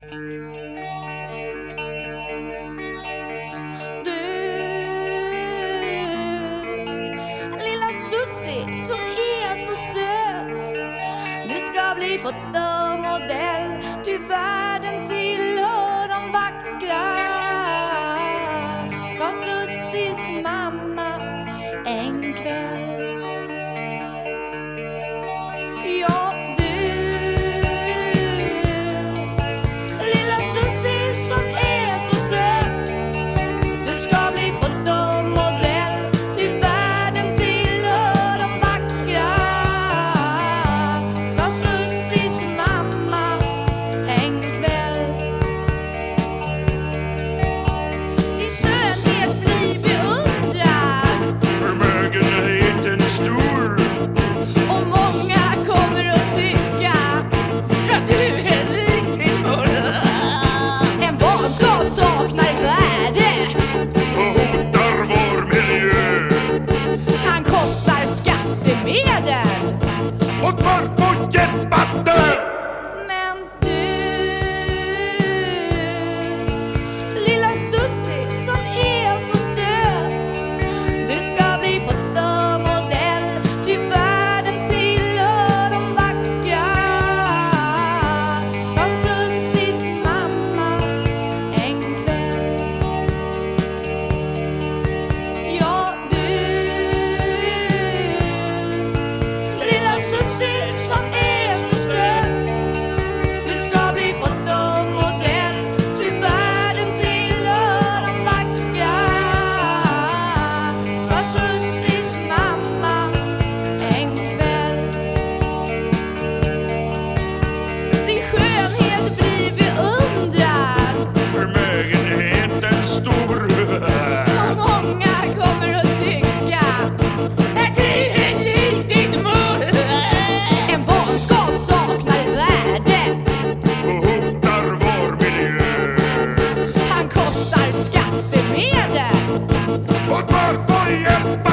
Du, lilla Sussie, som är så söt. Du ska bli fotomodell Ty världen tillhör de vackra. Bahia,